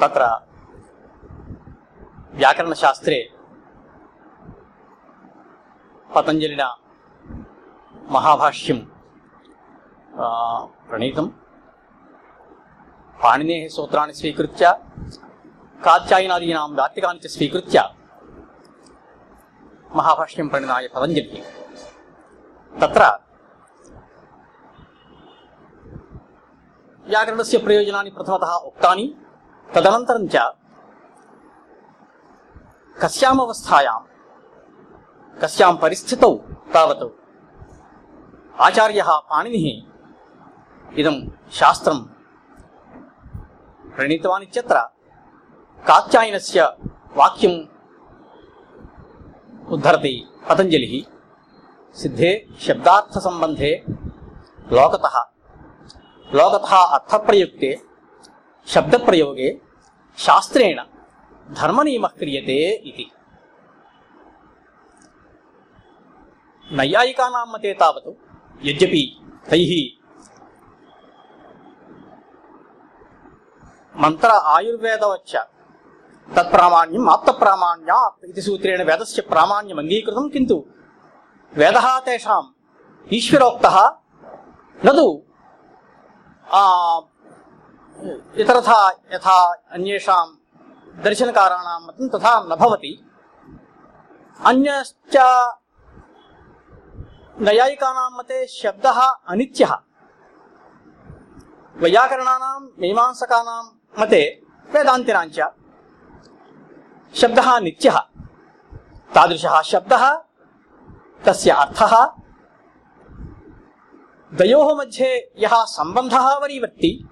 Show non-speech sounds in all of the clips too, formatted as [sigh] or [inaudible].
तत्र व्याकरणशास्त्रे पतञ्जलिना महाभाष्यं प्रणीतं पाणिनेः सूत्राणि स्वीकृत्य, कात्यायनादीनां दात्तिकानि च स्वीकृत्य महाभाष्यं प्रणिनाय पतञ्जलिः। तत्र व्याकरणस्य प्रयोजनानि प्रथमतः उक्तानि। తదనంతరం చ కస్యామవస్థాయాం కస్యాం పరిస్థితౌ తావత్ ఆచార్య పాణిని ఇదం శాస్త్రం ప్రణీతవాన్ ఇత్యత్ర కాత్యాయనస్య వాక్యం ఉద్ధరతి పతంజలి సిద్ధే శబ్దార్థసంబంధే లోకత లోకత అర్థప్రయుక్తే శబ్దప్రయోగే శాస్త్రేణ ధర్మనియమ క్రియతే ఇది. నైయాయికానాం మతే తావత్ యద్యపి తై మంత్ర ఆయుర్వేదవచ్చ. తత్ప్రామాణ్యం ఆప్తప్రామాణ్యాత్ ఇది సూత్రేణ వేదస్య ప్రామాణ్యం అంగీకృతం కింటు వేద తేషాం ఈశ్వరోక్త నదు. इतरथा यथा अन्येषां दर्शनकाराणां मतं तथा न भवति। अन्यश्च नैयायिकानां मते शब्दः अनित्यः। वैयाकरणानां, मीमांसकानां मते वेदान्तिनाञ्च शब्दः नित्यः। तादृशः शब्दः, तस्य अर्थः, द्वयोः मध्ये यः सम्बन्धः वरीवर्ति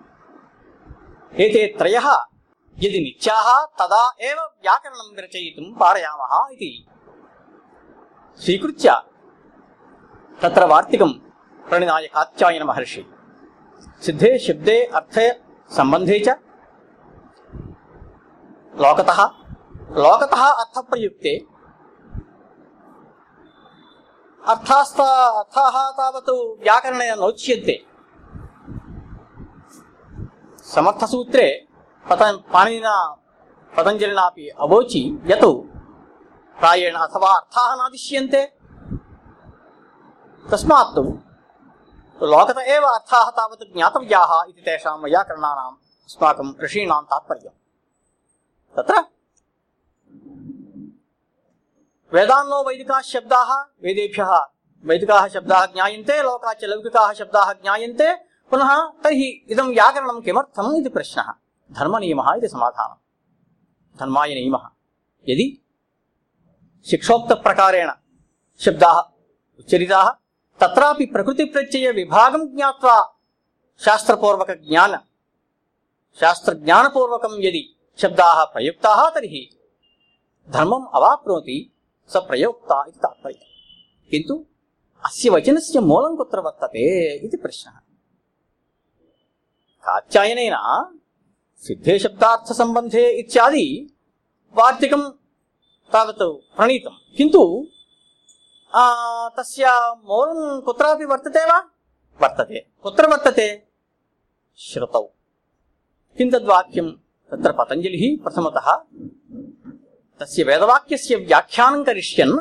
ఏతే త్రయ యది నిత్యా తదా ఏవ వ్యాకరణం రచయితుం పారయామ ఇది స్వీకృత్య తత్ర వార్తికం ప్రణినాయ కాత్యాయన మహర్షి సిద్ధే శబ్దే అర్థే సంబంధే చ లోకత లోకత అర్థప్రయుక్తే అర్థాస్త అర్థాः తావత్ వ్యాకరణేన నోచ్యంతే समर्थसूत्रे पत पाणिनिना पतञ्जलिनापि अवोचि यत् प्रायेण अथवा अर्थाः नादिश्यन्ते। तस्मात् तु लोकत एव अर्थाः तावत् ज्ञातव्याः वैयाकरणानाम् अस्माकं ऋषीणां तात्पर्यम्। तत्र वेदान्नो वैदिकाः शब्दाः, वेदेभ्यः वैदिकाः शब्दाः ज्ञायन्ते, लोकाच्च लौकिकाः शब्दाः ज्ञायन्ते पुनः तर्हि इदं व्याकरणं किमर्थम् इति प्रश्नः। धर्मनियमः इति समाधानं धर्माय नियमः। यदि शिक्षोक्तप्रकारेण शब्दाः उच्चरिताः, तत्रापि प्रकृतिप्रत्ययविभागं ज्ञात्वा शास्त्रपूर्वकज्ञान, शास्त्रज्ञानपूर्वकं यदि शब्दाः प्रयुक्ताः, तर्हि धर्मम् अवाप्नोति, स प्रयोक्ता इति तात्पर्यम्। किन्तु अस्य वचनस्य मूलं कुत्र वर्तते इति प्रश्नः। కాత్యాయనైన సిద్ధే శబ్దార్థ సంబంధే ఇత్యాది వార్తికం తావత్ ప్రణీతం. కింటు తస్య మౌలం కుత్రాపి వర్తతే వా? వర్తతే. కుత్ర వర్తతే? శ్రుతౌ. కిం తద్వాక్యం తత్ర పతంజలిః ప్రథమతః. తస్య వేదవాక్యస్య వ్యాఖ్యానం కరిష్యన్.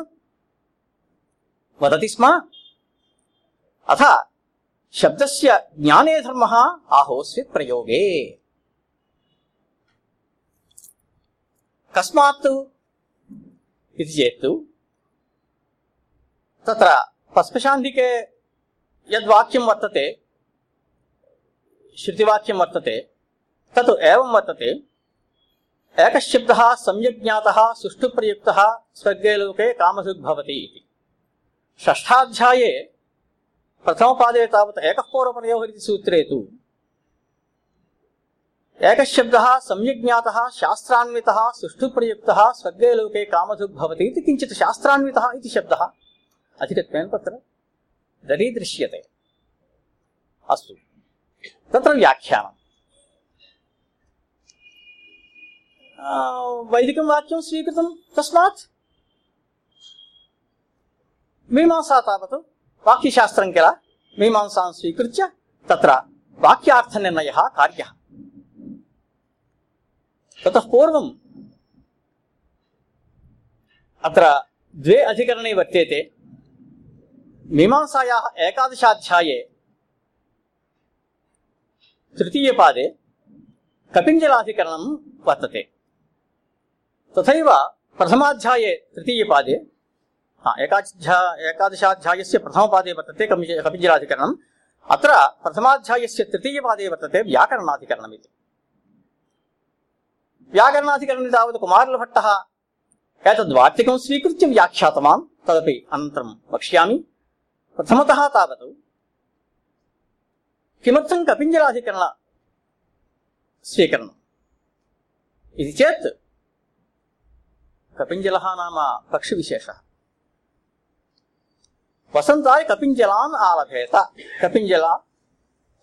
వదతి స్మ. అథ शब्दस्य ज्ञाने धर्मः आहोस्वित् प्रयोगे। कस्मात् इति चेत् तत्र पस्पशान्तिके यद्वाक्यं वर्तते, श्रुतिवाक्यं वर्तते, तत् एवं वर्तते एकः शब्दः सम्यक् ज्ञातः, सुष्ठुप्रयुक्तः, स्वर्गे लोके कामसुग् भवति इति। षष्ठाध्याये प्रथमपादे तावत् एकः पूर्वपरयोः इति सूत्रे तु। एकः शब्दः सम्यक् ज्ञातः शास्त्रान्वितः, सुष्ठुप्रयुक्तः, स्वर्गे लोके कामधुग् भवति इति किञ्चित् शास्त्रान्वितः इति शब्दः। अधिकत्वेन तत्र दरीदृश्यते अस्तु। तत्र व्याख्यानम्। वैदिकं वाक्यं स्वीकृतं तस्मात्? मीमांसा तावत्। वाक्यशास्त्रं किल मीमांसां स्वीकृत्य तत्र वाक्यार्थनिर्णयः कार्यः। ततः पूर्वम् अत्र द्वे अधिकरणे वर्तेते। मीमांसायाः एकादशाध्याये तृतीयपादे कपिञ्जलाधिकरणं वर्तते। तथैव प्रथमाध्याये तृतीयपादे ఏకాధ్యా ఏకాదశాధ్యాయస్య ప్రథమపాదే వర్తతే కమి కపిజ్జలాధికరణం అత్ర ప్రథమాధ్యాయస్య తృతీయపాదే వర్తతే వ్యాకరణాధికరణం ఇది వ్యాకరణాధికరణం తావత్ కుమారుల కుమారులభట్టः ఏతద్వార్తికం స్వీకృత్య వ్యాఖ్యాతమాన్ తదపి అనంతరం వక్ష్యామి ప్రథమత తావత్ కిమర్థం కపింజలాధికరణ స్వీకరణం ఇది చేత్ కపింజల నామ పక్షి పక్షివిశేషः वसन्ताय कपिञ्जलान् आलभेत। कपिञ्जला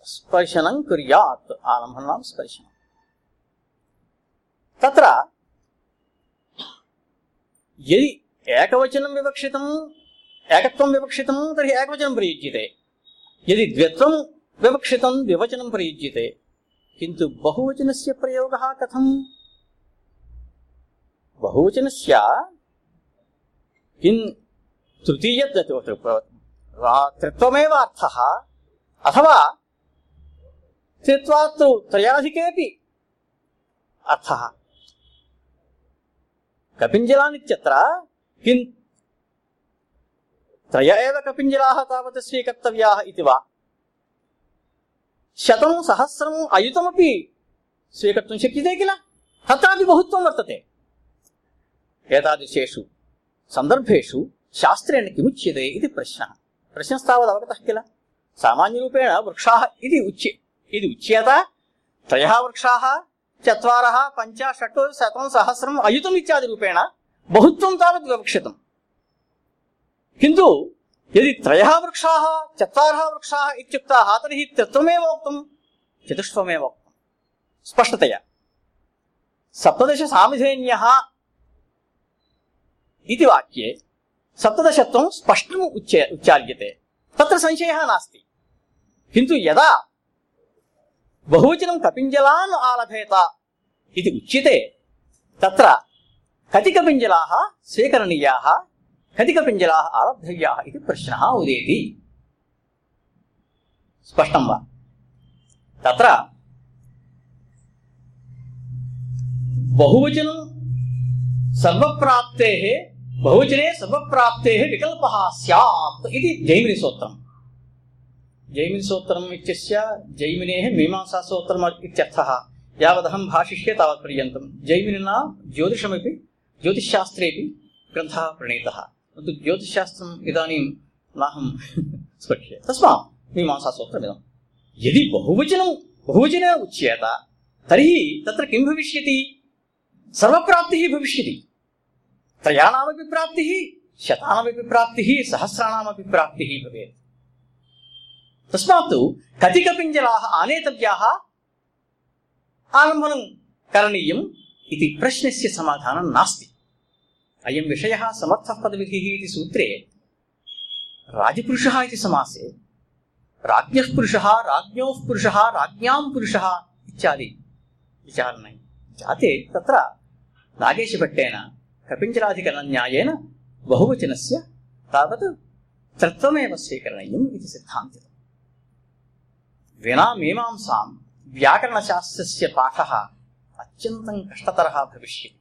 स्पर्शनं कुर्यात्। आलम्बनं नाम स्पर्शनम् तत्र यदि एकवचनं विवक्षितम् एकत्वं विवक्षितं, तर्हि एकवचनं प्रयुज्यते। यदि द्व्यत्वं विवक्षितं द्विवचनं प्रयुज्यते। किन्तु बहुवचनस्य प्रयोगः कथम्? बहुवचनस्य किं तृतीय त्रित्वमेव अर्थः अथवा त्रित्वात् त्रयाधिकेपि अर्थः कपिञ्जलानित्यत्र किं त्रय एव कपिञ्जलाः तावत् स्वीकर्तव्याः इति वा शतं सहस्रम् अयुतमपि स्वीकर्तुं शक्यते किल तत्रापि बहुत्वं वर्तते एतादृशेषु सन्दर्भेषु शास्त्रेण किमुच्यते इति प्रश्नः। प्रश्नस्तावत् अवगतः किल? सामान्यरूपेण वृक्षाः इति उच्य, इति उच्यत। त्रयः वृक्षाः, चत्वारः, पञ्च, षट्, शतं, सहस्रम्, अयुतम् इत्यादिरूपेण बहुत्वं विवक्षितम्। किन्तु यदि त्रयः वृक्षाः, चत्वारः वृक्षाः इत्युक्ताः, तर्हि त्रित्वमेव उक्तं चतुष्टवमेव उक्तं स्पष्टतया। सप्तदश सामिधेन्यः इति वाक्ये सप्तदशत्वं स्पष्टम् उच्य उच्चार्यते। तत्र संशयः नास्ति। किन्तु यदा बहुवचनं कपिञ्जलान् आलभेत इति उच्यते, तत्र कति कपिञ्जलाः स्वीकरणीयाः कति कपिञ्जलाः आरब्धव्याः इति प्रश्नः उदेति। स्पष्टं वा? तत्र बहुवचनं सर्वप्राप्तेः बहुवचने सर्वप्राप्तेः विकल्पः स्यात् इति जैमिनिसूत्रम् जैमिनिसूत्रम् इत्यस्य जैमिनेः मीमांसासूत्रम् इत्यर्थः। यावदहं भाषिष्ये तावत्पर्यन्तं जैमिनिना ज्योतिषमपि ज्योतिषशास्त्रेपि ग्रन्थः प्रणीतः। परन्तु ज्योतिषशास्त्रम् इदानीं नाहं [laughs] स्पृश्ये। तस्मात् मीमांसासूत्रमिदं यदि बहुवचनं बहुवचने उच्येत, तर्हि तत्र किं भविष्यति? सर्वप्राप्तिः भविष्यति। त्रयाणामपि प्राप्तिः, शतानामपि प्राप्तिः प्राप्तिः भवेत्। तस्मात् कति कपिञ्जलाः आनेतव्याः आलम्बनं करणीयम् इति प्रश्नस्य समाधानं नास्ति। अयं विषयः समर्थः पदविधिः इति सूत्रे राजपुरुषः इति समासे राज्ञः पुरुषः, राज्ञोः पुरुषः, राज्ञां पुरुषः इत्यादि विचारणै जाते तत्र नागेशभट्टेन कपिञ्जलाधिकरणन्यायेन बहुवचनस्य तावत् तत्त्वमेव स्वीकरणीयम् इति सिद्धान्तिः। विना मीमांसां व्याकरणशास्त्रस्य पाठः अत्यन्तं कष्टतरः भविष्यति।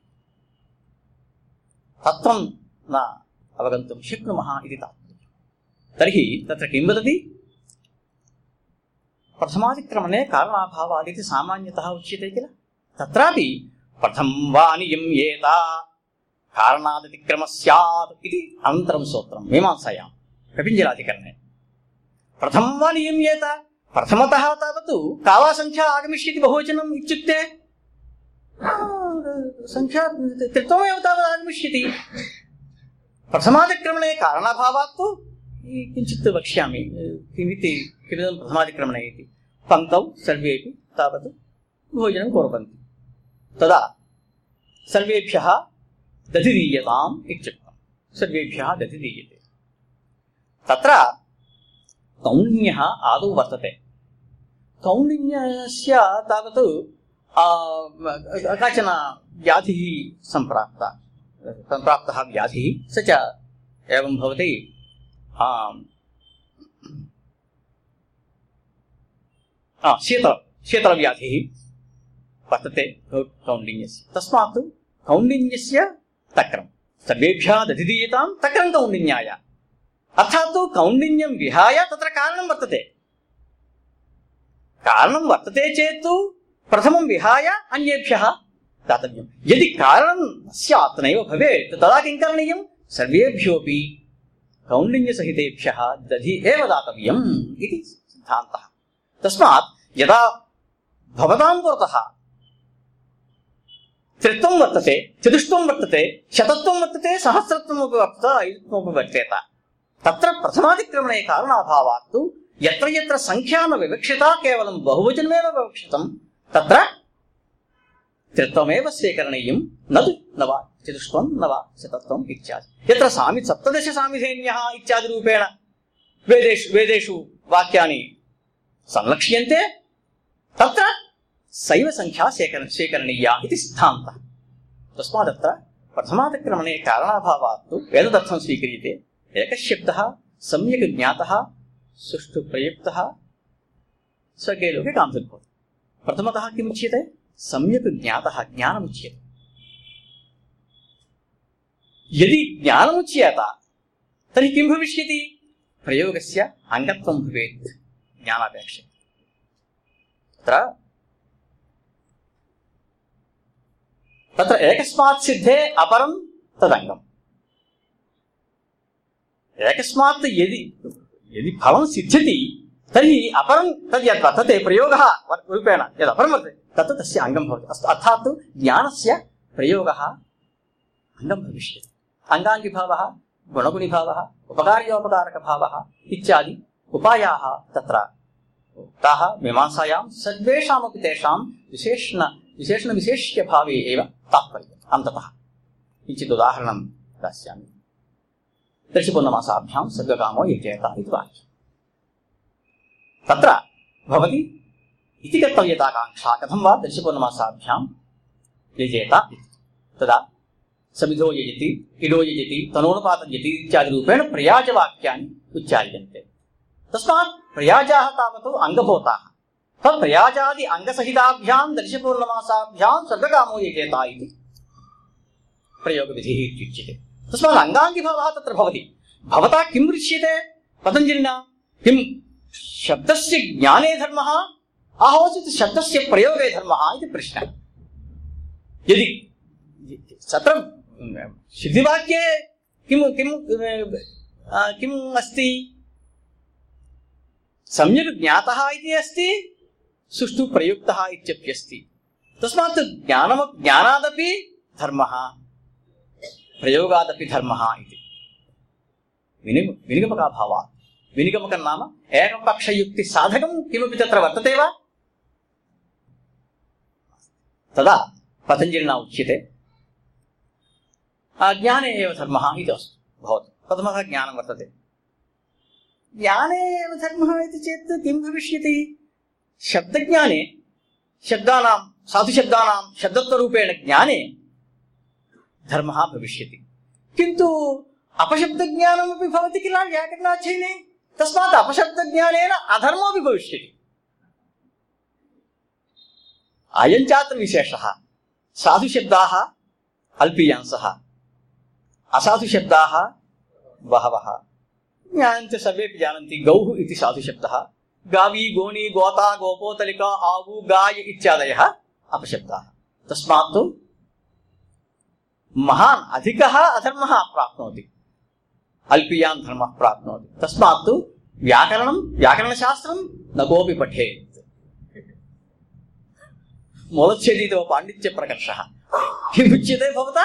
तत्त्वं न अवगन्तुं शक्नुमः इति तात्पर्यम्। तर्हि तत्र किं वदति? प्रथमादिक्रमणे कारणाभावादिति सामान्यतः उच्यते किल? तत्रापि प्रथम वा नियम् स्यात् इति अनन्तरं सूत्रं मीमांसायां कपिञ्जलाधिकरणे प्रथमं वा नियम्येत प्रथमतः तावत् का वा सङ्ख्या आगमिष्यति बहुवचनम् इत्युक्ते? सङ्ख्या त्रित्वमेव तावत् आगमिष्यति। प्रथमादिक्रमणे कारणाभावात् तदा दधि दीयताम् इत्युक्तं सर्वेभ्यः दधि दीयते तत्र कौण्डिन्यः आदौ वर्तते। कौण्डिन्यस्य तावत् काचन व्याधिः सम्प्राप्ता। सम्प्राप्तः व्याधिः स च एवं भवति। शीतल, शीतलव्याधिः वर्तते कौण्डिन्यस्य। तस्मात् कौण्डिन्यस्य తక్రం. సర్వేభ్యాదధిదీయతాం తక్రం కౌండిన్యాయ. అర్థాత్తు కౌండిన్యం విహాయ తత్ర కారణం వర్తతే. కారణం వర్తతే చేత్తు ప్రథమం విహాయ అన్యేభ్య దాతవ్యం. యది కారణం స్యాత్ నైవ భవేత్ తదా కిం కరణీయం? సర్వేభ్యోపి కౌండిన్యసహితేభ్య దధి ఏవ దాతవ్యం ఇది సిద్ధాంత. తస్మాత్ యదా భవతాం పురతః त्रित्वं वर्तते चतुष्टं वर्तते शतत्वं वर्तते सहस्रत्वमपि वर्तते ऐदत्वमपि वर्तेत तत्र प्रथमादिक्रमणे कारणाभावात् यत्र यत्र सङ्ख्या न विवक्षिता केवलं बहुवचनमेव विवक्षितं तत्र त्रित्वमेव स्वीकरणीयं न तु न वा चतुष्टं न वा शतत्वम् इत्यादि यत्र सामि सप्तदश सामिधेन्यः इत्यादिरूपेण वेदेषु वेदेषु वाक्यानि संलक्ष्यन्ते तत्र सैव संख्या स्वीकर स्वीकरणीया इति सिद्धान्तः तस्मादत्र प्रथमादिक्रमणे कारणाभावात् तु वेददर्थं स्वीक्रियते। एकः शब्दः सम्यक् ज्ञातः, सुष्ठु प्रयुक्तः, स्वर्गे लोके कांसद्भवति प्रथमतः किमुच्यते सम्यक् ज्ञातः ज्ञानमुच्यते यदि ज्ञानमुच्येत तर्हि किं भविष्यति? प्रयोगस्य अङ्गत्वं भवेत्, ज्ञानापेक्षया। तत्र तत्र एकस्मात् सिद्धे अपरं तदङ्गम्। एकस्मात् यदि यदि फलं सिद्ध्यति, तर्हि अपरं तद् यद् वर्तते प्रयोगः रूपेण, यद् अपरं वर्तते तत् तस्य अङ्गं भवति। अस्तु, अर्थात् ज्ञानस्य प्रयोगः अङ्गं भविष्यति। अङ्गाङ्गिभावः, गुणगुणिभावः, उपकार्योपकारकभावः इत्यादि उपायाः तत्र उक्ताः, मीमांसायां सर्वेषामपि तेषां विशेषण विशेषणविशेष्यभावे एव तात्पर्यम्। अन्ततः किञ्चित् उदाहरणं दास्यामि। दर्शपूर्णमासाभ्यां सर्गकामो यजेत इति वाक्यम्। तत्र भवति, इति कर्तव्यताकाङ्क्षा कथं वा दर्शपूर्णमासाभ्यां यजेत तदा समिधो यजति, इडो यजति तनोनुपातयति इत्यादिरूपेण प्रयाजवाक्यानि उच्चार्यन्ते। तस्मात् प्रयाजाः तावत् अङ्गभूताः। तत्प्रयाजादि अङ्गसहिताभ्यां दर्शपूर्णमासाभ्यां स्वर्गकामो यजेत इति। प्रयोगविधिः इत्युच्यते तस्मात् अङ्गाङ्गिभावः तत्र भवति। भवता किं दृश्यते? पतञ्जलिना, किं शब्दस्य ज्ञाने धर्मः? शब्दस्य प्रयोगे धर्मः इति प्रश्नः। यदि तत्र सिद्धिवाक्ये किं किं किम् अस्ति? सम्यक् ज्ञातः इति अस्ति? सुष्ठु प्रयुक्तः इत्यप्यस्ति। तस्मात् ज्ञानम ज्ञानादपि धर्मः, प्रयोगादपि धर्मः इति। विनिग विनिगमकाभावात्। विनिगमकं नाम एकपक्षयुक्तिसाधकं किमपि तत्र वर्तते वा? तदा पतञ्जलिना उच्यते। ज्ञाने एव धर्मः इति अस्तु। भवतु। प्रथमतः ज्ञानं वर्तते। ज्ञाने एव धर्मः इति चेत् किं भविष्यति? शब्दज्ञाने, शब्दानां, साधुशब्दानां, शब्दत्वरूपेण ज्ञाने धर्मः भविष्यति। किन्तु अपशब्दज्ञानमपि भवति किल? व्याकरणाध्ययने? तस्मात् अपशब्दज्ञानेन अधर्मोऽपि भविष्यति। अयं चात्र विशेषः। साधुशब्दाः अल्पीयांसः। असाधुशब्दाः बहवः। ज्ञानञ्च सर्वेपि जानन्ति। गौः इति साधुशब्दः। గావి గోణి గోత గోపోతలిక ఆవు గాయ ఇత్యాదయ అపశబ్ద తస్మాత్ మహాన్ అధిక అధర్మ ప్రాప్నోతి అల్పియాన్ ధర్మ ప్రాప్నోతి తస్మాత్ వ్యాకరణం వ్యాకరణశాస్త్రం నకోపి పఠేత్ మొదచ్చదీతో పాండిత్య ప్రకర్ష కిముచ్యతే భవత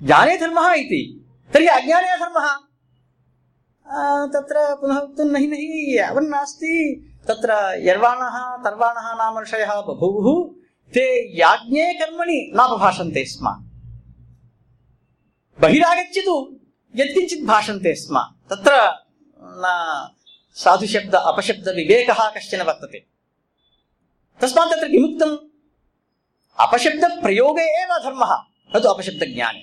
జ్ఞానే ధర్మ ఇది తర్హి అజ్ఞానే ధర్మ तत्र पुनः उक्तं नहि नहि यावन्नास्ति तत्र यर्वाणः, तर्वाणः नाम ऋषयः बभूवुः, ते याज्ञे कर्मणि नापभाषन्ते स्म। बहिरागच्छतु, यत्किञ्चित् भाषन्ते स्म। तत्र, न, साधुशब्द अपशब्दविवेकः कश्चन वर्तते। तस्मात् तत्र किमुक्तम् अपशब्द प्रयोगे एव धर्मः, न तु अपशब्द ज्ञाने।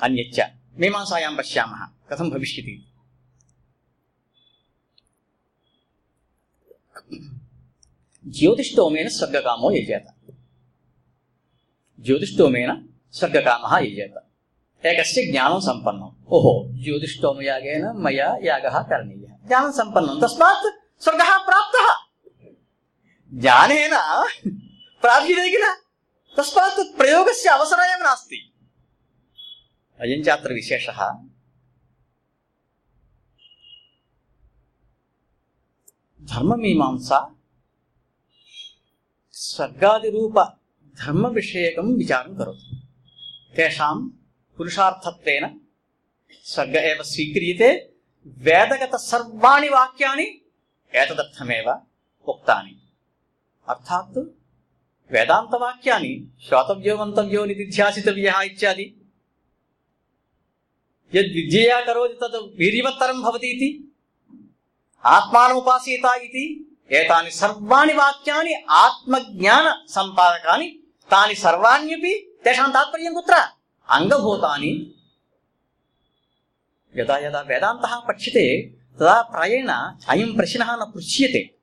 अन्यच्च, मीमांसायां पश्यामः। कथं भविष्यति? ज्योतिष्टोमेन स्वर्गकामो यजेत ज्योतिष्टोमेन स्वर्गकामः यजेत एकस्य ज्ञानं सम्पन्नम्। ओहो ज्योतिष्टोमयागेन मया यागः करणीयः। ज्ञानं सम्पन्नं तस्मात् स्वर्गः प्राप्तः। ज्ञानेन प्राप्यते किल? तस्मात् प्रयोगस्य अवसरः एव नास्ति। अयं च अत्र विशेषः धर्ममीमांसा स्वर्गादिरूप धर्मविषयकं विचारं करोति तेषां पुरुषार्थत्वेन स्वर्ग एव स्वीक्रियते वेदगतसर्वाणि वाक्यानि एतदर्थमेव उक्तानि अर्थात् वेदान्तवाक्यानि श्रोतव्यो मन्तव्यो निधिध्यासितव्यः इत्यादि यद्विद्यया करोति तद् वीर्यवत्तरं भवति इति ఆత్మానుపాసీత ఇది. ఏతాని సర్వాణి వాక్యాన్ని ఆత్మజ్ఞాన సంపాదకాన్ని తాని సర్వాణ్యపి తేషాం తాత్పర్యం కుత్ర. అంగభూతాని యదా యదా వేదాంత పక్ష్యతే తదా ప్రాయేణ అయం ప్రశ్న న పృచ్యతే.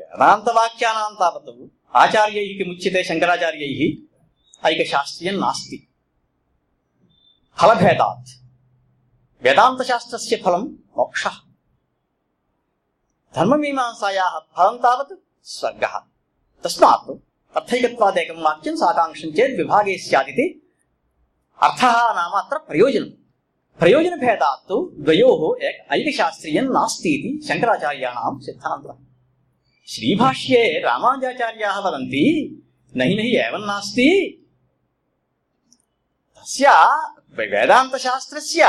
వేదాంతవాక్యానాం తావత్ ఆచార్యై ముచ్యతే శంకరాచార్యై. ఐక శాస్త్రీయం నాస్తి. ఫలభేదాత్. వేదాంత శాస్త్రస్య ఫలం మోక్ష. धर्ममीमांसायाः फलं तावत् स्वर्गः। तस्मात् वाक्यं साकाङ्क्षं चेत् विभागे स्यादिति अर्थः नाम अत्र प्रयोजनं। प्रयोजनभेदात् तु द्वयोः एक ऐकशास्त्रीयं नास्ति इति शङ्कराचार्याणां सिद्धान्तः श्रीभाष्ये रामानुजाचार्याः वदन्ति, नहि नहि एवं नास्ति। तस्य वेदान्तशास्त्रस्य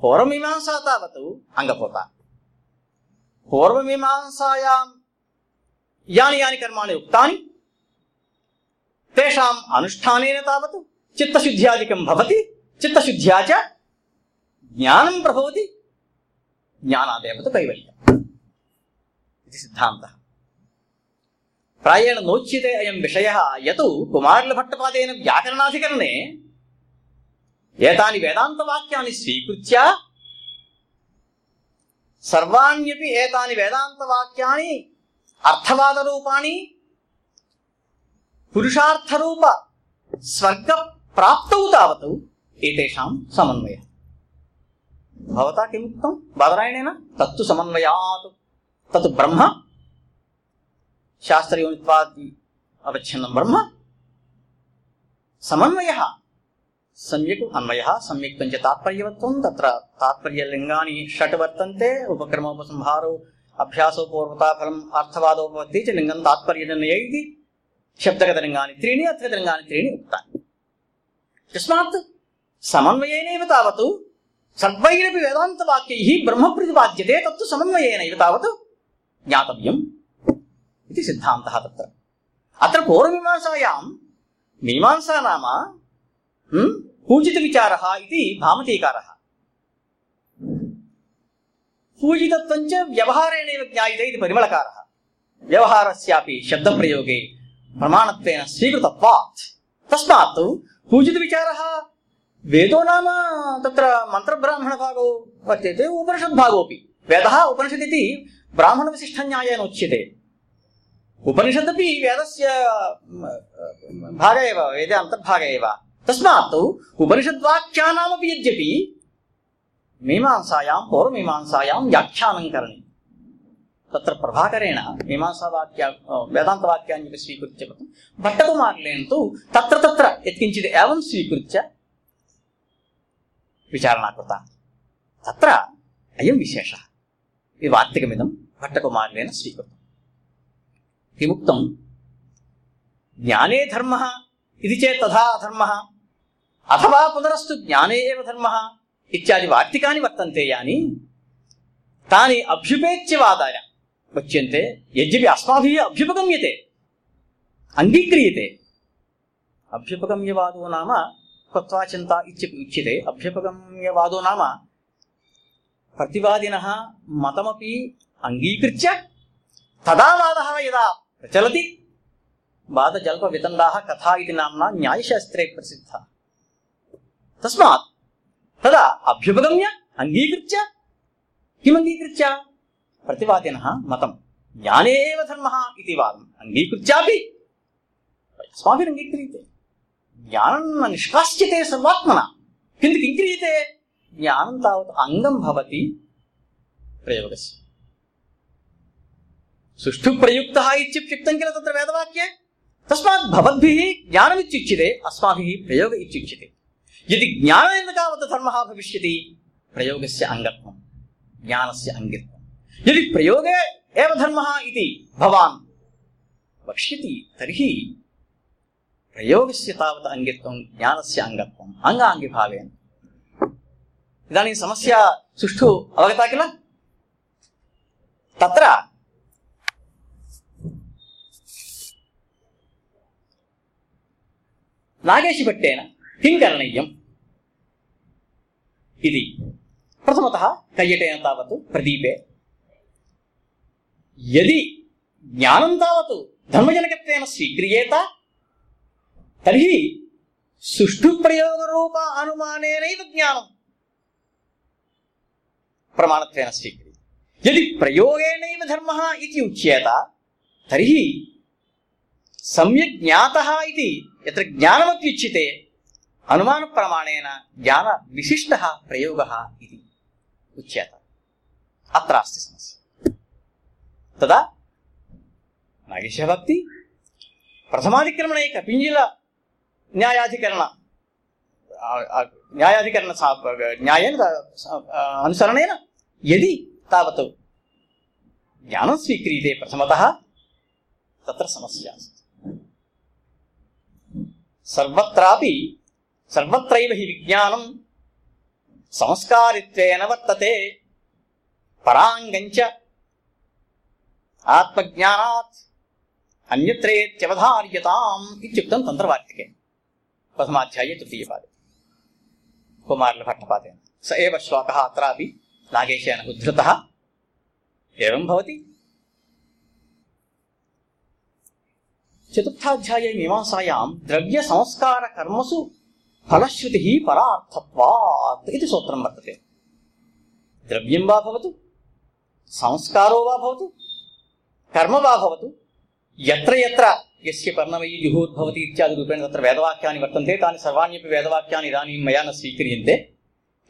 पूर्वमीमांसा तावत् अङ्गभूता। పూర్వ మీమాంసాయాం యాని యాని కర్మాణి ఉక్తాని తేషాం అనుష్ఠానేన తావత్ చిత్తశుద్ధ్యాధికం భవతి చిత్తశుద్ధ్యా చ జ్ఞానం ప్రభవతి జ్ఞానాదేవత కైవల్యం ఇది సిద్ధాంత ప్రాయేణ నోచ్యతే అయం విషయ యత్ కుమారుల భట్టపాదైన వ్యాకరణాధికరణే ఏతాని వేదాంతవాక్యాన్ని స్వీకృత్య సర్వాణ్యపి ఏతాని వేదాంత వాక్యాన్ని అర్థవాద రూపాన్ని పురుషార్థ రూప స్వర్గ ప్రాప్తవు తావత ఏతేషాం సమన్వయ. భవతా కిముక్తం? బాధరాయణేన తత్తు సమన్వయాత్. తత్ బ్రహ్మ. శాస్త్రయోనిత్వాది అవచ్ఛిన్నం బ్రహ్మ. సమన్వయ. సమ్యక్ అన్వయ సమ్యక్ చ తాత్పర్యవత్వం తత్ర తాత్పర్యలింగాని షట్ వర్తంతే ఉపక్రమోపసంహారో అభ్యాసోపూర్వతాఫలం అర్థవాదోపత్తి చ లింగం తాత్పర్యనిర్ణయ ఇది శబ్దగత లింగాన్ని త్రీణి అర్థగత లింగాన్ని త్రీణి ఉక్తాన్ని తస్మాత్ సమన్వయనైవ తావత్ సర్వైరపి వేదాంత వాక్యై బ్రహ్మ ప్రతిపాద్యతే తత్తు సమన్వయనైవ తావత్ జ్ఞాతవ్యం ఇది సిద్ధాంత తత్ర అత్ర పూర్వమీమాంసాయాం మీమాంసా నామ पूजितविचारः इति भामतीकारः। पूजितत्वञ्च व्यवहारेणैव ज्ञायते इति परिमलकारः। व्यवहारस्यापि शब्दप्रयोगे प्रमाणत्वेन स्वीकृतत्वात्। तस्मात् पूजितविचारः वेदो नाम तत्र मन्त्रब्राह्मणभागो वर्तते उपनिषद्भागोऽपि। वेदः उपनिषदिति ब्राह्मणविशिष्टन्यायेन उच्यते। उपनिषदपि वेदस्य भाग एव वेदे अन्तर्भाग एव। तस्मात् उपनिषद्वाक्यानामपि यद्यपि मीमांसायां पूर्वमीमांसायां व्याख्यानं करणीयम् तत्र प्रभाकरेण मीमांसावाक्या वेदान्तवाक्यान्यपि स्वीकृत्य कृतं भट्टकुमारेण तु तत्र तत्र यत्किञ्चित् एवं स्वीकृत्य विचारणा कृता। तत्र अयं विशेषः। वार्तिकमिदं भट्टकुमारेण स्वीकृतम् किमुक्तं? ज्ञाने धर्मः इति चेत् तथा अधर्मः। అథవా పునరస్తు జ్ఞానే ఏవ ధర్మ? ఇత్యాది వార్తికాని వర్తంతే యాని. తాని అభ్యుపేత్యవాదాయ వచ్చంతే యజ్ఞి అస్మాభి అభ్యుపగమ్యతే అంగీక్రియతే. అభ్యుపగమ్యవాదో నామ కొత్వాచింత ఇచ్చి ఉచ్యతే. అభ్యుపగమ్యవాదో నామ ప్రతివాదిన మతమపి అంగీకృత్య తదా వాద యదా ప్రచలతి. వాదజల్ప వితండా కథా ఇది నామ్నా న్యాయశాస్త్రే ప్రసిద్ధ. तस्मात् तदा अभ्युपगम्य, अङ्गीकृत्य, किमङ्गीकृत्य? प्रतिवादिनः मतं, ज्ञाने एव धर्मः इति वादम्। अङ्गीकृत्यापि अस्माभिरङ्गीक्रियते ज्ञानं निष्कास्यते सर्वात्मना। किन्तु किं क्रियते? ज्ञानं तावत् अङ्गं भवति प्रयोगस्य। सुष्ठु प्रयुक्तः इत्युक्तं किल तत्र वेदवाक्ये? तस्मात् भवद्भिः ज्ञानमित्युच्यते, अस्माभिः प्रयोग इत्युच्यते। यदि ज्ञानेन तावत् धर्मः भविष्यति, प्रयोगस्य अङ्गत्वं, ज्ञानस्य अङ्गित्वं। यदि प्रयोगे एव धर्मः इति भवान् वक्ष्यति, तर्हि प्रयोगस्य तावत् अङ्गित्वं, ज्ञानस्य अङ्गत्वम् अङ्गाङ्गिभावेन। इदानीं समस्या सुष्ठु अवगता किल? तत्र नागेशभट्टेन किं करणीयम् इति। प्रथमतः कैयटेन तावत् प्रदीपे। यदि ज्ञानं तावत् धर्मजनकत्वेन स्वीक्रियेत, तर्हि सुष्ठुप्रयोगरूप अनुमानेनैव ज्ञानं प्रमाणत्वेन स्वीक्रियते। यदि प्रयोगेणैव धर्मः इति उच्येत, तर्हि सम्यक् ज्ञातः इति यत्र अनुमानप्रमाणेन ज्ञानविशिष्टः प्रयोगः इति उच्यते। अत्र अस्ति समस्या। तदा नागेशभक्ति प्रथमाधिकरणे कपिञ्जिल न्यायाधिकरण न्यायाधिकरण न्यायेन अनुसरणेन यदि तावत् ज्ञानं स्वीक्रियते प्रथमतः, तत्र समस्या अस्ति। सर्वत्रापि सर्वत्रैव हि विज्ञानं संस्कारित्वेन वर्तते पराङ्गञ्च आत्मज्ञानात् अन्यत्रेत्यवधार्यताम् इत्युक्तं तन्त्रवार्तिके प्रथमाध्याये तृतीयपादे कुमारलभट्टपादेन स एव श्लोकः अत्रापि नागेशेन उद्धृतः एवं भवति चतुर्थाध्याये मीमांसायां द्रव्यसंस्कारकर्मसु ఫలశ్రుతి పరార్థత్వాత్ ఇది సూత్రం వర్తతే. ద్రవ్యం వా భవతు సంస్కారో వా భవతు కర్మ వా భవతు ఎత్ర ఎత్ర ఎస్య పర్ణమయీ జుహోద్భవతి ఇత్యాది రూపేణ తత్ర వేదవాక్యాన్ని వర్తంతే తాని సర్వాణ్యపి వేదవాక్యాన్ని ఇదానీ మయాన న స్వీక్రియంతే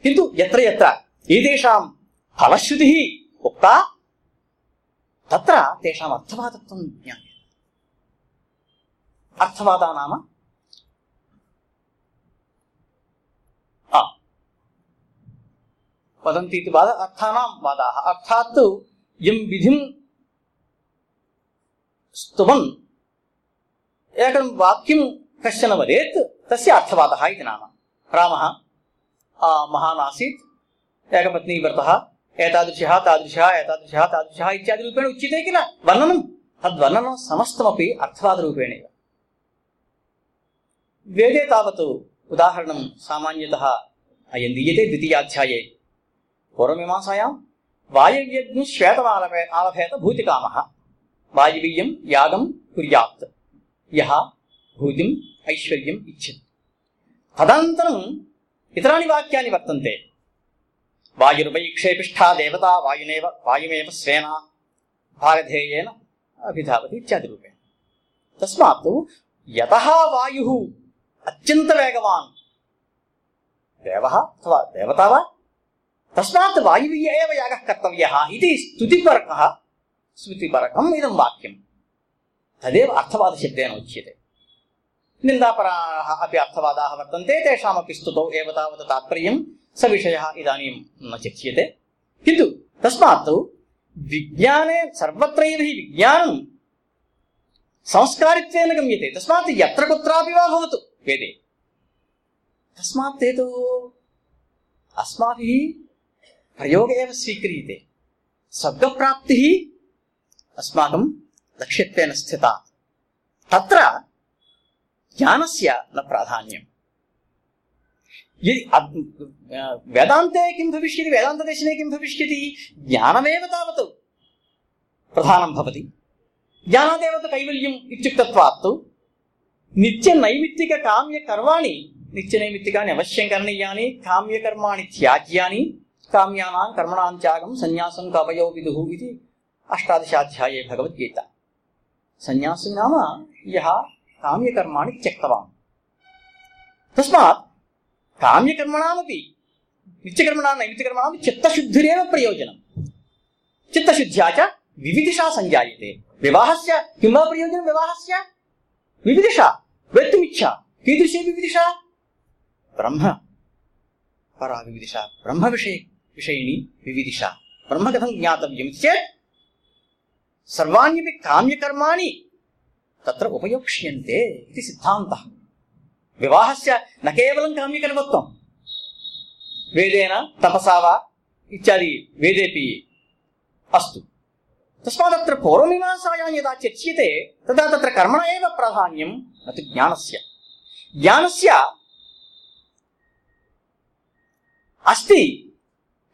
కింటు ఎత్ర ఎత్ర ఏదేషాం ఫలశ్రుతి ఉక్త తత్ర తేషాం అర్థవాదత్వం జ్ఞాయ అర్థవాదా నామ వదంతి ఇది వాద అర్థానాం వాదా అర్థాత్ ఎం విధిం స్తువన్ ఏకం వాక్యం కశ్చన వదేత్ తస్య అర్థవాద ఇది నామ. రామ మహాన్ ఆసీత్ ఏకపత్ని వ్రత ఏతాదృశ తాదృశ ఏతాదృశ తాదృశ ఇత్యాది రూపేణ ఉచ్యతే కిల వర్ణనం. తద్వర్ణనం సమస్తమపి అర్థవాదరూపేణైవ వేదే తావత్ ఉదాహరణం సామాన్యత అయం దీయతే ద్వితీయాధ్యాయే. పూర్వమీమాంసాయాం వాయవ్యజ్ఞ శ్వేతమాలపే ఆలభేత భూతికామ వాయువీయం యాగం కుర్యాత్ యహ భూతిం ఐశ్వర్యం ఇచ్చతి తదనంతరం ఇతరాని వాక్యాన్ని వర్తంతే వాయురుపైక్షేపిష్టా దేవత వాయునేవ వాయుమేవ స్వేన భారధేయేన అభిధావతి ఇత్యాది రూపేణ తస్మాత్ యత వాయు అత్యంత వేగవాన్. దేవ అథవా దేవత వా तस्मात् वायुव्य एव यागः कर्तव्यः इति स्तुतिपरकः स्मृतिपरकम् इदं वाक्यं तदेव अर्थवादशब्देन उच्यते निन्दापराः अपि अर्थवादाः वर्तन्ते, तेषामपि स्तुतौ एव तावत् तात्पर्यं स विषयः इदानीं न चर्च्यते किन्तु तस्मात् विज्ञाने सर्वत्रैव हि विज्ञानं संस्कारित्वेन गम्यते। तस्मात् यत्र कुत्रापि वा भवतु वेदे। तस्मात् ते तु अस्माभिः ప్రయోగ ఏవ స్వీక్రియతే స్వర్గప్రాప్తి అస్మాకం లక్ష్యత్వేన స్థిత తత్ర జ్ఞానస్య న ప్రాధాన్యం వేదాంతే కిం భవిష్యతి వేదాంతదర్శనే కిం భవిష్యతి జ్ఞానమేవ తావత్ ప్రధానం భవతి జ్ఞానదేవత కైవల్యం ఇత్యుక్తత్వాత్తు నిత్య నైమిత్తిక కామ్య కర్వాణి నిత్య నైమిత్తికాన్ని అవశ్యం కరణీయాని కామ్యకర్మాణి త్యాజ్యాని काम्यानां कर्मणां त्यागं सन्न्यासं कवयो विदुः इति अष्टादशाध्याये भगवद्गीता। सन्न्यासी नाम यः काम्यकर्माणि त्यक्तवान्। तस्मात् काम्यकर्मणामपि नित्यकर्मणां नैमित्तिकर्मणां चित्तशुद्धिरेव प्रयोजनं। चित्तशुद्ध्या च विविदिषा सञ्जायते। विवाहस्य किं वा प्रयोजनं विवाहस्य? विविदिषा वेत्तुमिच्छा कीदृशी विविदिषा ब्रह्म। परा विविदिषा ब्रह्मविषये విషయిణి వివిదిష బ్రహ్మకథం జ్ఞాతవ్యం చేత్ సర్వాణ్యపి కామ్యకర్మాణి తత్ర ఉపయోక్ష్యంతే ఇది సిద్ధాంత వివాహస్య న కేవలం కామ్యకర్మత్వం వేదేన తపసావా ఇత్యాది వేదేపి అస్తు తస్మాదత్ర పూర్వమీమాంసాయాం యదా చర్చ్యతే తదా తత్ర కర్మణ ఏవ ప్రాధాన్యం నతు జ్ఞానస్య జ్ఞానస్య అస్తి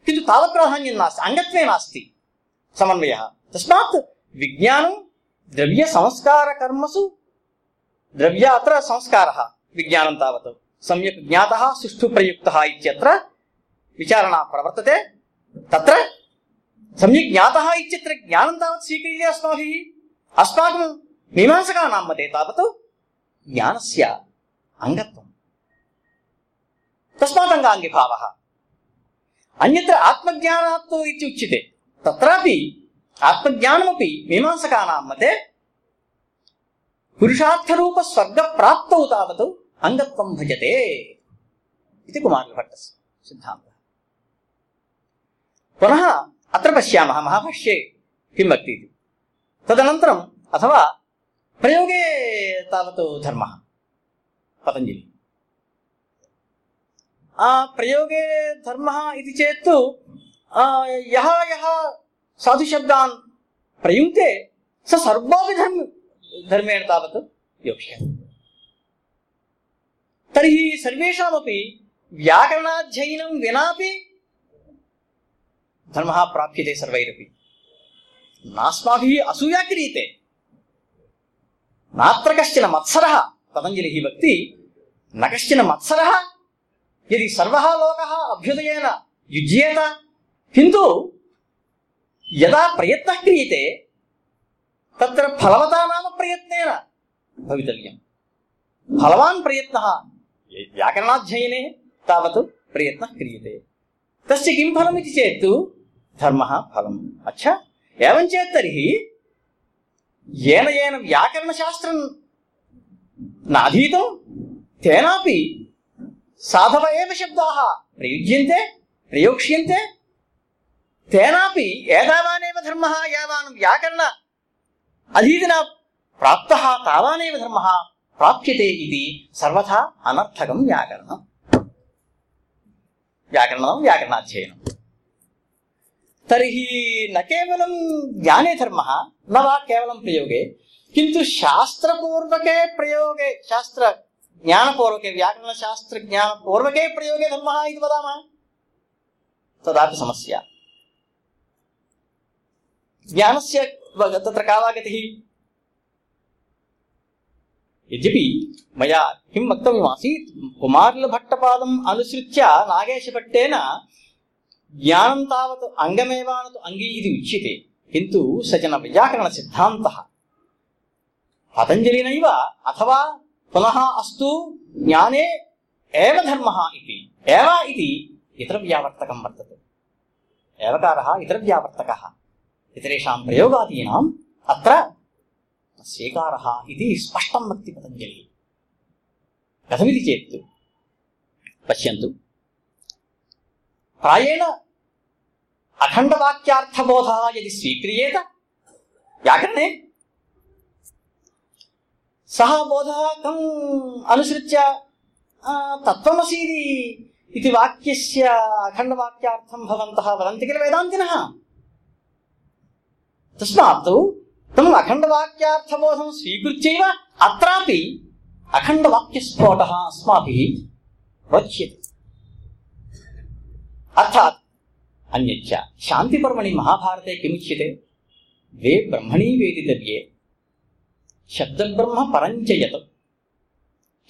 किन्तु तावत् प्राधान्यं नास्ति अङ्गत्वे नास्ति। समन्वयः। तस्मात् विज्ञानं द्रव्यसंस्कारकर्मसु, द्रव्य अत्र संस्कारः, विज्ञानं तावत्। सम्यक् ज्ञातः, सुष्ठु प्रयुक्तः इत्यत्र विचारणा प्रवर्तते। तत्र सम्यक् ज्ञातः इत्यत्र ज्ञानं तावत् स्वीक्रियते अस्माभिः। अस्माकं मीमांसकानां मते तावत् ज्ञानस्य अङ्गत्वम्। तस्मात् अङ्गाङ्गिभावः। अन्यत्र आत्मज्ञानात् इति उच्यते तत्रापि आत्मज्ञानमपि मीमांसकानां मते पुरुषार्थरूपस्वर्गप्राप्तौ तावत् अङ्गत्वं भजते इति कुमारभट्टस्य सिद्धान्तः। पुनः अत्र पश्यामः, महाभाष्ये किं वक्ति इति। तदनन्तरम् अथवा प्रयोगे तावत् धर्मः। पतञ्जलि। ఆ ప్రయోగే ధర్మ ఇది చేత్తు యహ యహ సాధుశబ్దాన్ ప్రయుంక్తే సర్వాపి ధర్మ ధర్మేణ తావత్ యోగ్య తర్హి సర్వేషామపి వ్యాకరణాధ్యయనం వినాపి ధర్మ ప్రాప్యతే సర్వైరపి. నాస్మాభి అసూయా క్రియతే నాత్ర కశ్చన మత్సర పతంజలి భక్తి న కశ్చన మత్సర ఇది సర్వలోక అభ్యుదయన యుజ్యేత కింటు యదా ప్రయత్న క్రియతే తత్ర ఫలవతా నామ ప్రయత్నేన భవితవ్యం ఫలవాన్ ప్రయత్న వ్యాకరణాధ్యయనే తావత్ ప్రయత్న క్రియతే తస్య కిం ఫలమితి చేత్ ధర్మ ఫలం అచ్చా ఏవం చేత్ తర్హి ఏన ఏన వ్యాకరణశాస్త్రం నాధీతం తేనాపి సాధవ ఏమి శబ్దాహ ప్రయుజ్యంతే ప్రయోక్ష్యంతే. తేనాపి ఏదావానేవ ధర్మ యావాన్ వ్యాకరణ. అధీతిన ప్రాప్త తావానేవ ధర్మ ప్రాప్యతే ఇది సర్వథా అనర్థకం వ్యాకరణం. వ్యాకరణం వ్యాకరణాధ్యయనం. తర్హి నేవలం జ్ఞానే ధర్మ నవా కేవలం ప్రయోగే. కింటు శాస్త్రపూర్వకే ప్రయోగే శాస్త్ర प्रयोगे किन्तु शास्त्रपूर्वके प्रयोगे शास्त्र ज्ञानपूर्वके व्याकरणशास्त्रज्ञानपूर्वके प्रयोगे धर्मः इति वदामः तदापि समस्या ज्ञानस्य व- तत्र का वा गतिः यद्यपि मया किं वक्तव्यमासीत् कुमारिलभट्टपादम् अनुसृत्य नागेशभट्टेन ज्ञानं तावत् अङ्गमेव न तु अङ्गी इति उच्यते किन्तु स च न व्याकरणसिद्धान्तः पतञ्जलिनैव अथवा పునః అస్తు జ్ఞానే ఏవ ధర్మ ఇది. ఏవ ఇది? ఇతర వ్యావర్తకం వర్తతే. ఏవకార? ఇతర వ్యావర్తక. ఇతరేషాం ప్రయోగాదీనాం అత్ర స్వీకార ఇది స్పష్టం వక్తి పతంజలి కథమిది చేత్తు. పశ్యంతు. ప్రాయేణ అఖండవాక్యార్థబోధ యది స్వీక్రియేత వ్యాకరణే. సహ బోధకం అనుసృత్య తత్వమసీది ఇది వాక్య అఖండ వాక్యార్థం భవంత వదంతి కిల వేదాంతిన. తస్మాత్ తమ అఖండ వాక్యార్థబోధం స్వీకృత్యవ స్వీకృత్యైవ అత్రాపి అఖండ వాక్యస్ఫోట అస్మాభి అస్మాభిః అర్థాత్ అన్యచ్చ. శాంతిపర్మణి మహాభారతే కిముచ్యతే. వే బ్రహ్మణీ వేదితవ్యే. శబ్దబ్రహ్మ పరంచయత్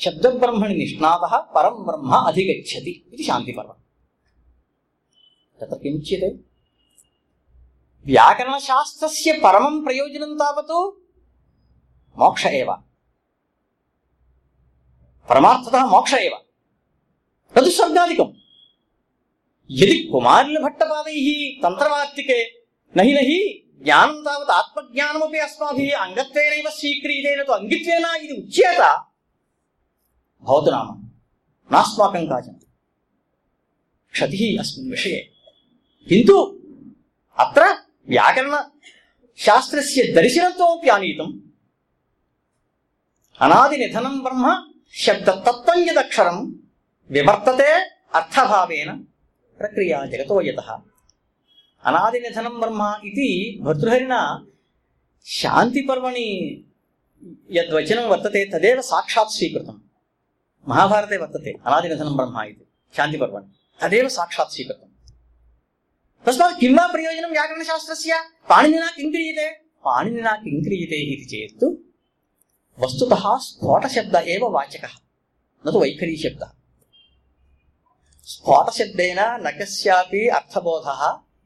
శబ్దబ్రహ్మణి నిష్ణాత పరం బ్రహ్మ అధిగచ్చతి. ఇది శాంతిపర్వం. తత్ర కించిత్ వ్యాకరణశాస్త్రస్య పరమం ప్రయోజనం తావత్ మోక్ష ఏవ. పరమార్థత మోక్ష ఏవ. తదు స్వర్గాధికం. ఎది కుమారుల భట్టపాదై తంత్రవార్తికే నహి నహి జ్ఞానం తావత్ ఆత్మజ్ఞానమపి అస్మాభి అంగత్వైనవ స్వీక్రియతేన అంగిత్వేన ఇది ఉచ్యేత భవతు నామ నాస్మాకం కాచంది క్షతి అస్మిన్ విషయే. కింటు అత్ర వ్యాకరణ శాస్త్రస్య దర్శనంతో ఆనీతం. అనాది నిధనం బ్రహ్మ శబ్ద తత్వం యదక్షరం వివర్తతే అర్థభావేన ప్రక్రియా జగతో యథ అనాది నిధనం బ్రహ్మ ఇది భర్తృహరిణ శాంతి శాంతిపర్వణి యద్వచనం వర్తతే తదేవ సాక్షాత్ స్వీకృతం. మహాభారతే వర్తతే అనాది నిధనం బ్రహ్మ ఇది శాంతి శాంతిపర్వణి తదేవ సాక్షాత్ స్వీకృతం. తస్మాత్ కిం వా ప్రయోజనం వ్యాకరణ వ్యాకరణశాస్త్రస్య పాణినినా కిం క్రియతే పాణినినా కిం క్రియతే ఇది చేత్తు. వస్తుత స్ఫోటశబ్ద ఏవ వాచక నదు వైఖరీ శబ్ద. స్ఫోట స్ఫోటశబ్దేన నకస్యాపి అర్థబోధ.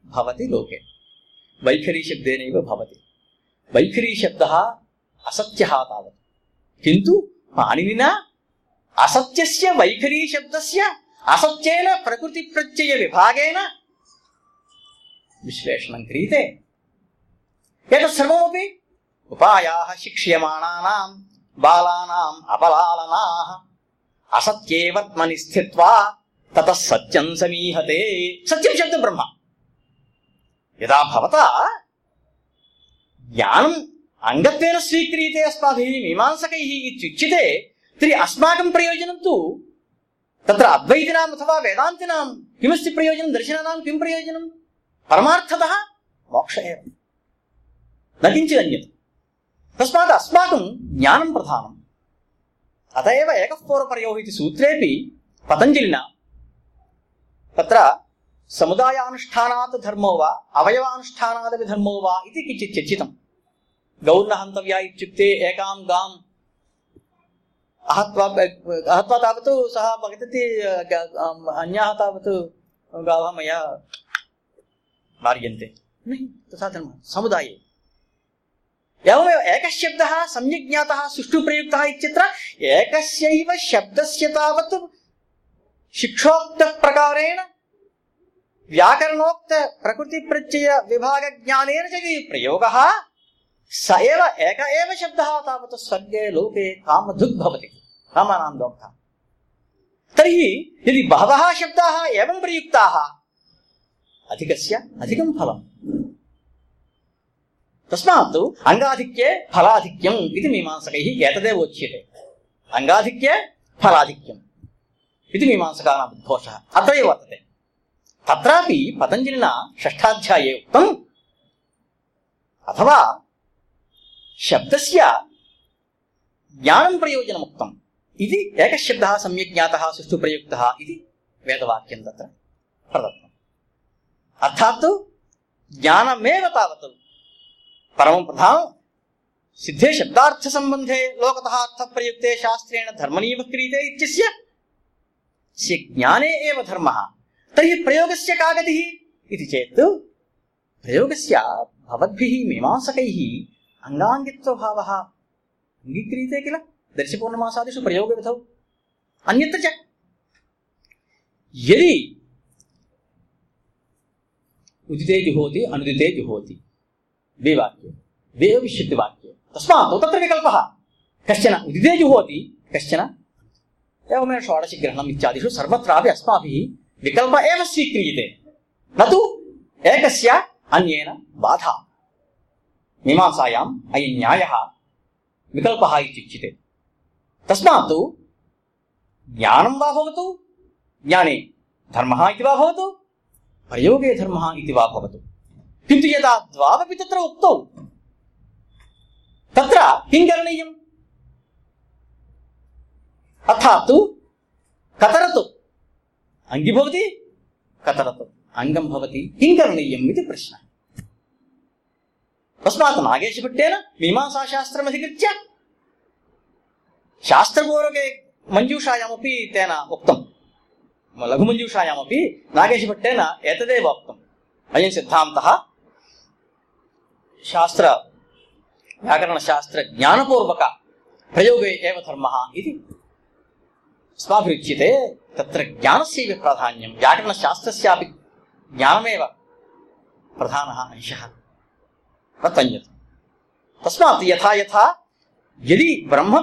भवति लोके। वैखरीशब्देनैव भवति। वैखरीशब्दः असत्यः तावत्। किन्तु पाणिनिना असत्यस्य वैखरीशब्दस्य असत्येन प्रकृतिप्रत्ययविभागेन विश्लेषणं क्रियते। एतत् सर्वमपि उपायाः शिक्ष्यमाणानां, बालानाम् अपलालनाः असत्येवत्मनि स्थित्वा ततः सत्यं समीहते। सत्यं शब्द ब्रह्म। యదా భవత జ్ఞానం అంగత్వేన స్వీక్రియతే అస్మాభి మీమాంసకై ఇచ్చితే తరి అస్మాకం ప్రయోజనం తు తత్ర అద్వైతినాం అథవా వేదాంతినాం కిమస్తి ప్రయోజనం దర్శనానాం కిం ప్రయోజనం? పరమార్థత మోక్ష ఏవ? నకించిదన్యత తస్మాత్ అస్మాకం జ్ఞానం ప్రధానం. అత ఏవ సూత్రేపి పతంజలిన. తత్ర समुदायानुष्ठानात् धर्मो वा, अवयवानुष्ठानादपि धर्मो वा इति किञ्चित् चर्चितम् गौर्न हन्तव्या इत्युक्ते एकां गाम् अहत्वा अहत्वा तावत् सः वदति अन्याः तावत् गावः मया मार्यन्ते। तथा धर्मः, समुदाये। एवमेव एकः शब्दः सम्यक् ज्ञातः इत्यत्र एकस्यैव शब्दस्य तावत् शिक्षोक्तप्रकारेण व्याकरणोक्त प्रकृति प्रत्यय विभाग यदि प्रयोग। स एव एक एव शब्दः स्वर्गे लोके कामधुग् भवति कामानां तर्हि यदि बहवः शब्दाः एवं प्रयुक्ताः, अधिकस्य अधिकं फलम्। तस्मात् अङ्गाधिक्ये फलाधिक्यम् इति मीमांसकैः एतदेव उच्यते। अङ्गाधिक्ये फलाधिक्यम् इति मीमांसकानाम् उद्घोषः। वर्तते। तत्रापि पतञ्जलिना षष्ठाध्याये उक्तम्। अथवा शब्दस्य ज्ञानं प्रयोजनमुक्तम् इति एकः शब्दः सम्यक् ज्ञातः, सुष्ठु प्रयुक्तः इति वेदवाक्यं तत्र प्रदत्तम्। अर्थात् ज्ञानमेव तावत् परमं प्रधानं। सिद्धे शब्दार्थसम्बन्धे लोकतः अर्थप्रयुक्ते शास्त्रेण धर्मनीयः क्रियते इत्यस्य ज्ञाने एव धर्मः। तर्हि प्रयोगस्य का गतिः? इति चेत् प्रयोगस्य भवद्भिः मीमांसकैः अङ्गाङ्गित्वभावः अङ्गीक्रियते किल? दर्शपूर्णमासादिषु प्रयोगविधौ अन्यत्र च, यदि उदिते जुहोति, अनुदिते जुहोति। द्वे वाक्ये द्वे विश्यति वाक्ये। तस्मात् तत्र विकल्पः। कश्चन उदिते जुहोति, कश्चन एवमेव षोडशग्रहणम् इत्यादिषु सर्वत्रापि अस्माभिः विकल्प एव स्वीक्रियते। न तु एकस्य अन्येन बाधा। मीमांसायाम् अयं न्यायः विकल्पः इत्युच्यते। तस्मात् ज्ञानं ज्ञाने धर्मः प्रयोगे धर्मः इति वा यदा द्वावपि तत्र उक्तौ, तत्र किं करणीयम्? अर्थात् कतरतु अङ्गी भवति? कतरतु अङ्गं भवति। किं करणीयम् इति प्रश्नः। तस्मात् नागेशभट्टेन मीमांसाशास्त्रमधिकृत्य शास्त्रपूर्वके मञ्जूषायामपि तेन उक्तं लघुमञ्जूषायामपि नागेशभट्टेन एतदेव उक्तम्। अयं सिद्धान्तः शास्त्र व्याकरणशास्त्र ज्ञानपूर्वक प्रयोगे एव धर्मः इति। స్వాభిరుచ్యతే తత్ర జ్ఞానస్య ప్రాధాన్యం. వ్యాకరణ శాస్త్రస్యాపి జ్ఞానమేవ ప్రధాన అంశ. వర్తంయత తస్మాత్ యథా యథా యది బ్రహ్మ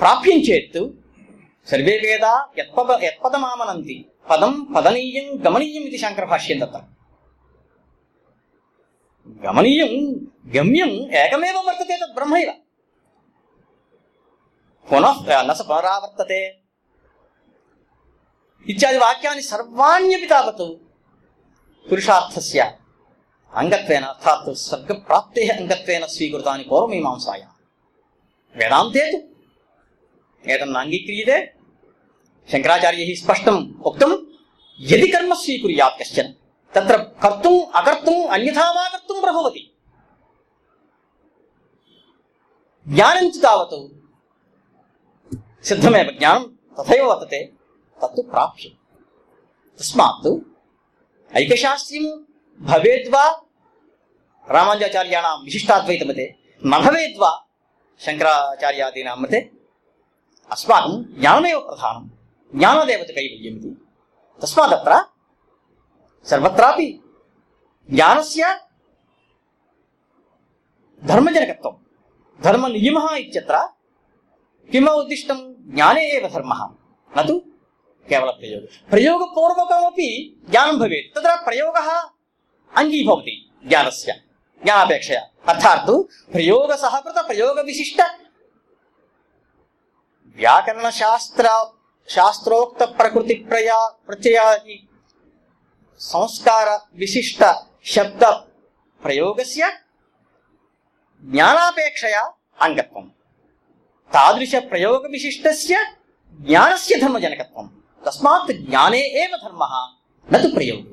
ప్రాప్యం చేత్తు సర్వే వేద యత్పద యత్పదమామనంతి. పదం పదనీయం గమనీయం ఇది శంకర భాష్యం దత్త గమనీయం గమ్యం ఏకమేవ వర్తతే తద్ బ్రహ్మైవ. పునః నస పునరావర్తతే. ఇత్యాది వాక్యాన్ని సర్వాణ్యపి తావత్ పురుషార్థస్య అంగత్వేన అర్థాత్ స్వర్గప్రాప్తే అంగత్వేన స్వీకృతాని పూర్వమీమాంసాయ వేదాంతే ఏతన్నాంగీక్రియతే శంకరాచార్య స్పష్టం ఉక్తం యది కర్మ స్వీకుర్యాత్ కశ్చన తత్ర కర్తుం అకర్తుం అన్యథా వా కర్తుం ప్రభవతి జ్ఞానం తావత్ సిద్ధమేవ జ్ఞానం తథైవ వర్తతే तत्तु प्राप्य तस्मात् ऐकशास्त्र्यं भवेद्वा रामानुजाचार्याणां विशिष्टाद्वैतमते न भवेद्वा शङ्कराचार्यादीनां मते अस्माकं ज्ञानमेव प्रधानं ज्ञानदेव च कैवल्यमिति तस्मादत्र सर्वत्रापि ज्ञानस्य धर्मजनकत्वं धर्मनियमः इत्यत्र किम् उद्दिष्टं ज्ञाने एव धर्मः न तु केवलप्रयोगे प्रयोगपूर्वकमपि ज्ञानं भवेत् तत्र प्रयोगः अङ्गीभवति ज्ञानस्य ज्ञानापेक्षया अर्थात् प्रयोगसहकृत प्रयोगविशिष्ट व्याकरणशास्त्र शास्त्रोक्त प्रकृति प्रया प्रत्ययादि संस्कार विशिष्ट शब्द प्रयोगस्य ज्ञानापेक्षया अङ्गत्वं तादृश प्रयोग विशिष्टस्य ज्ञानस्य धर्मजनकत्वं तस्मात् ज्ञाने एव धर्मः। न तु प्रयोगे।